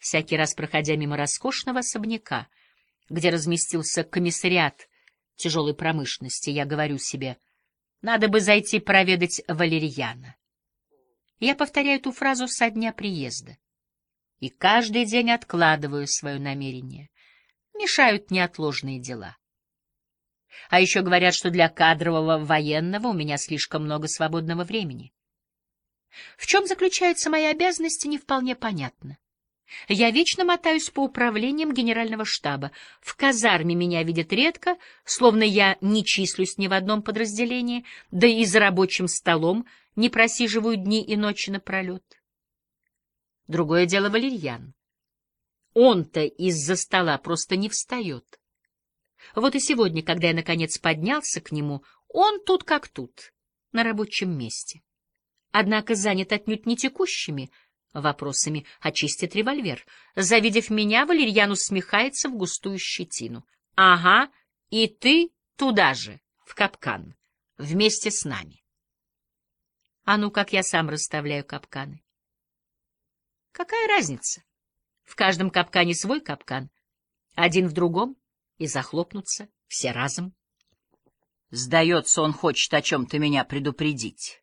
Всякий раз, проходя мимо роскошного особняка, где разместился комиссариат тяжелой промышленности, я говорю себе, надо бы зайти проведать Валерьяна. Я повторяю эту фразу со дня приезда. И каждый день откладываю свое намерение. Мешают неотложные дела. А еще говорят, что для кадрового военного у меня слишком много свободного времени. В чем заключается моя обязанность, не вполне понятно. Я вечно мотаюсь по управлениям генерального штаба. В казарме меня видят редко, словно я не числюсь ни в одном подразделении, да и за рабочим столом не просиживаю дни и ночи напролет. Другое дело Валерьян. Он-то из-за стола просто не встает. Вот и сегодня, когда я, наконец, поднялся к нему, он тут как тут, на рабочем месте. Однако занят отнюдь не текущими вопросами, а чистит револьвер. Завидев меня, Валерьян усмехается в густую щетину. — Ага, и ты туда же, в капкан, вместе с нами. А ну, как я сам расставляю капканы. Какая разница? В каждом капкане свой капкан, один в другом и захлопнуться все разом. Сдается, он хочет о чем-то меня предупредить.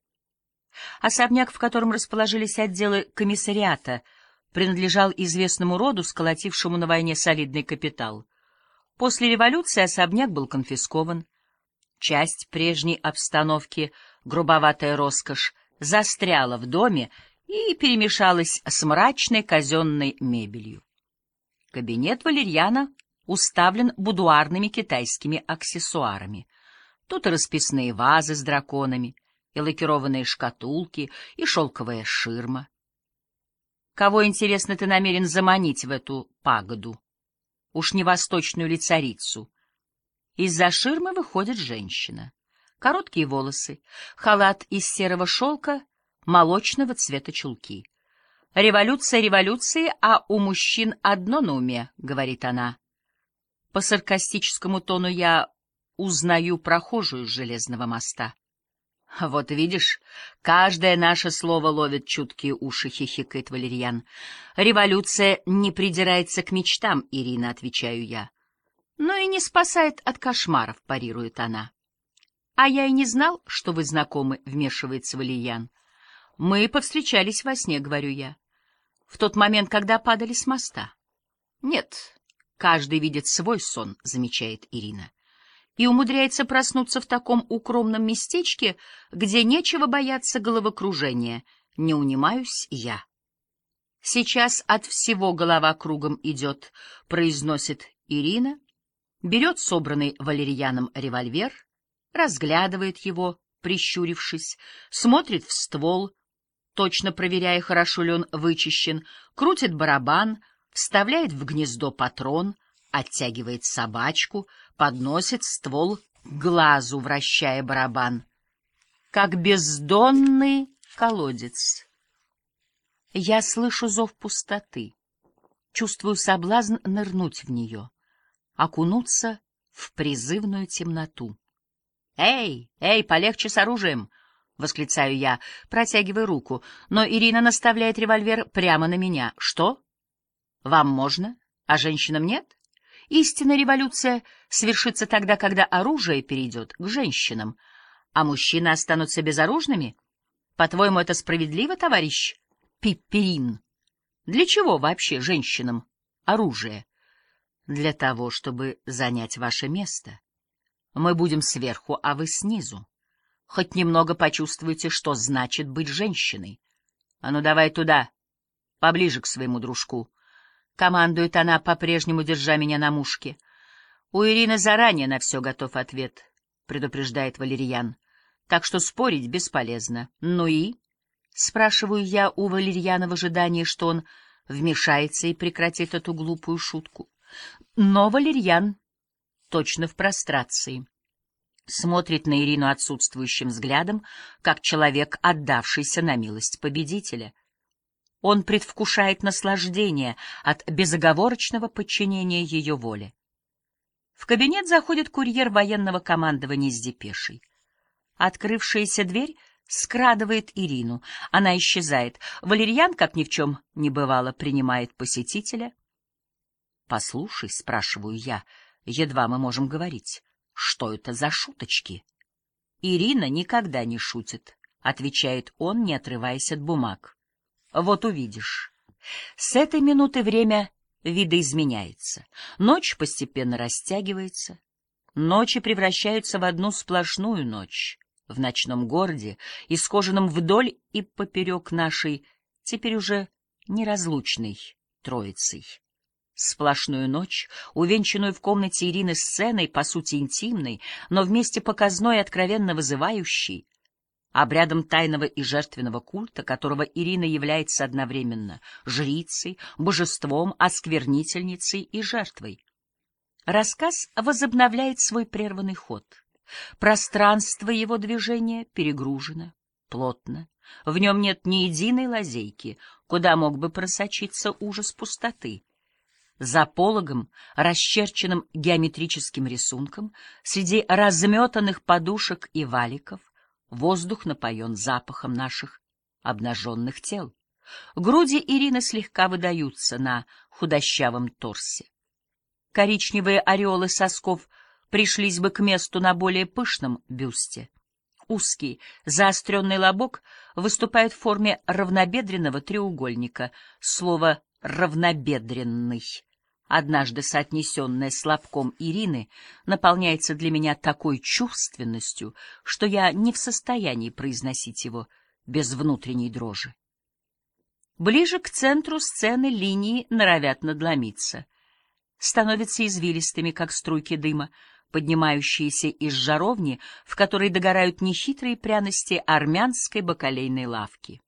Особняк, в котором расположились отделы комиссариата, принадлежал известному роду, сколотившему на войне солидный капитал. После революции особняк был конфискован. Часть прежней обстановки, грубоватая роскошь, застряла в доме и перемешалась с мрачной казенной мебелью. Кабинет Валерьяна уставлен будуарными китайскими аксессуарами. Тут и расписные вазы с драконами, и лакированные шкатулки, и шелковая ширма. Кого, интересно, ты намерен заманить в эту пагоду? Уж не восточную ли царицу? Из-за ширмы выходит женщина. Короткие волосы, халат из серого шелка, молочного цвета чулки. «Революция революции, а у мужчин одно на уме», — говорит она. По саркастическому тону я узнаю прохожую с железного моста. Вот видишь, каждое наше слово ловит чуткие уши, хихикает Валерьян. Революция не придирается к мечтам, Ирина, отвечаю я. Но и не спасает от кошмаров, парирует она. А я и не знал, что вы знакомы, вмешивается Валерьян. Мы повстречались во сне, говорю я. В тот момент, когда падали с моста. Нет, Каждый видит свой сон, замечает Ирина. И умудряется проснуться в таком укромном местечке, где нечего бояться головокружения. Не унимаюсь я. Сейчас от всего голова кругом идет, произносит Ирина, берет собранный валерьяном револьвер, разглядывает его, прищурившись, смотрит в ствол, точно проверяя, хорошо ли он вычищен, крутит барабан — вставляет в гнездо патрон, оттягивает собачку, подносит ствол к глазу, вращая барабан. Как бездонный колодец. Я слышу зов пустоты, чувствую соблазн нырнуть в нее, окунуться в призывную темноту. «Эй, эй, полегче с оружием!» — восклицаю я, протягивая руку, но Ирина наставляет револьвер прямо на меня. «Что?» Вам можно, а женщинам нет? Истинная революция свершится тогда, когда оружие перейдет к женщинам, а мужчины останутся безоружными? По-твоему, это справедливо, товарищ Пипперин? Для чего вообще женщинам оружие? Для того, чтобы занять ваше место. Мы будем сверху, а вы снизу. Хоть немного почувствуйте, что значит быть женщиной. А ну давай туда, поближе к своему дружку. Командует она, по-прежнему держа меня на мушке. У Ирины заранее на все готов ответ, предупреждает Валерьян. Так что спорить бесполезно. Ну и? Спрашиваю я у Валерьяна в ожидании, что он вмешается и прекратит эту глупую шутку. Но Валерьян точно в прострации. Смотрит на Ирину отсутствующим взглядом, как человек, отдавшийся на милость победителя — он предвкушает наслаждение от безоговорочного подчинения ее воле. В кабинет заходит курьер военного командования с депешей. Открывшаяся дверь скрадывает Ирину. Она исчезает. Валерьян, как ни в чем не бывало, принимает посетителя. «Послушай», — спрашиваю я, — едва мы можем говорить, что это за шуточки? Ирина никогда не шутит, — отвечает он, не отрываясь от бумаг. Вот увидишь. С этой минуты время видоизменяется. Ночь постепенно растягивается. Ночи превращаются в одну сплошную ночь в ночном городе, исхоженном вдоль и поперек нашей, теперь уже неразлучной троицей. Сплошную ночь, увенчанную в комнате Ирины сценой, по сути интимной, но вместе показной и откровенно вызывающей, обрядом тайного и жертвенного культа, которого Ирина является одновременно жрицей, божеством, осквернительницей и жертвой. Рассказ возобновляет свой прерванный ход — Пространство его движения перегружено, плотно. В нем нет ни единой лазейки, куда мог бы просочиться ужас пустоты. За пологом, расчерченным геометрическим рисунком, среди разметанных подушек и валиков, воздух напоен запахом наших обнаженных тел. Груди Ирины слегка выдаются на худощавом торсе. Коричневые ореолы сосков — пришлись бы к месту на более пышном бюсте. Узкий, заостренный лобок выступает в форме равнобедренного треугольника. Слово «равнобедренный», однажды соотнесенное с лобком Ирины, наполняется для меня такой чувственностью, что я не в состоянии произносить его без внутренней дрожи. Ближе к центру сцены линии норовят надломиться. Становятся извилистыми, как струйки дыма, поднимающиеся из жаровни, в которой догорают нехитрые пряности армянской бакалейной лавки.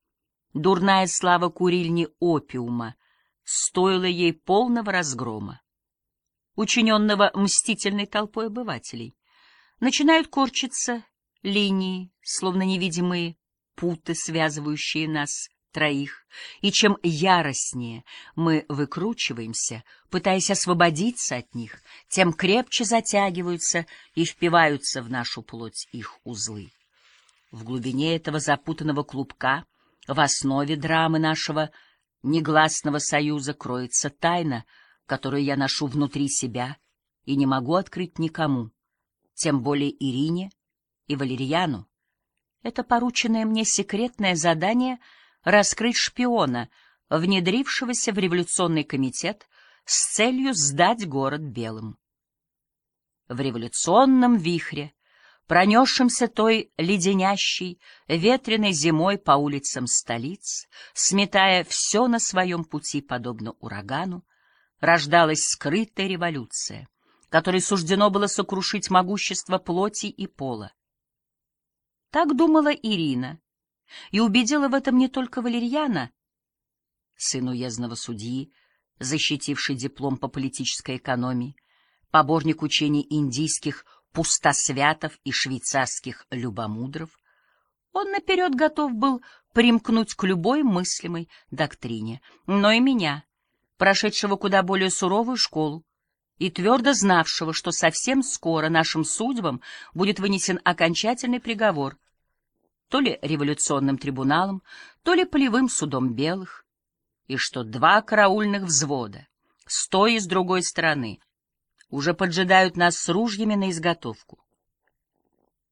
Дурная слава курильни опиума стоила ей полного разгрома, учиненного мстительной толпой обывателей. Начинают корчиться линии, словно невидимые путы, связывающие нас троих, и чем яростнее мы выкручиваемся, пытаясь освободиться от них, тем крепче затягиваются и впиваются в нашу плоть их узлы. В глубине этого запутанного клубка, в основе драмы нашего негласного союза кроется тайна, которую я ношу внутри себя и не могу открыть никому, тем более Ирине и Валерьяну. Это порученное мне секретное задание — раскрыть шпиона, внедрившегося в революционный комитет с целью сдать город белым. В революционном вихре, пронесшемся той леденящей, ветреной зимой по улицам столиц, сметая все на своем пути, подобно урагану, рождалась скрытая революция, которой суждено было сокрушить могущество плоти и пола. Так думала Ирина, и убедила в этом не только Валерьяна, сын уездного судьи, защитивший диплом по политической экономии, поборник учений индийских пустосвятов и швейцарских любомудров, он наперед готов был примкнуть к любой мыслимой доктрине, но и меня, прошедшего куда более суровую школу, и твердо знавшего, что совсем скоро нашим судьбам будет вынесен окончательный приговор — то ли революционным трибуналом, то ли полевым судом белых, и что два караульных взвода, с той и с другой стороны, уже поджидают нас с ружьями на изготовку.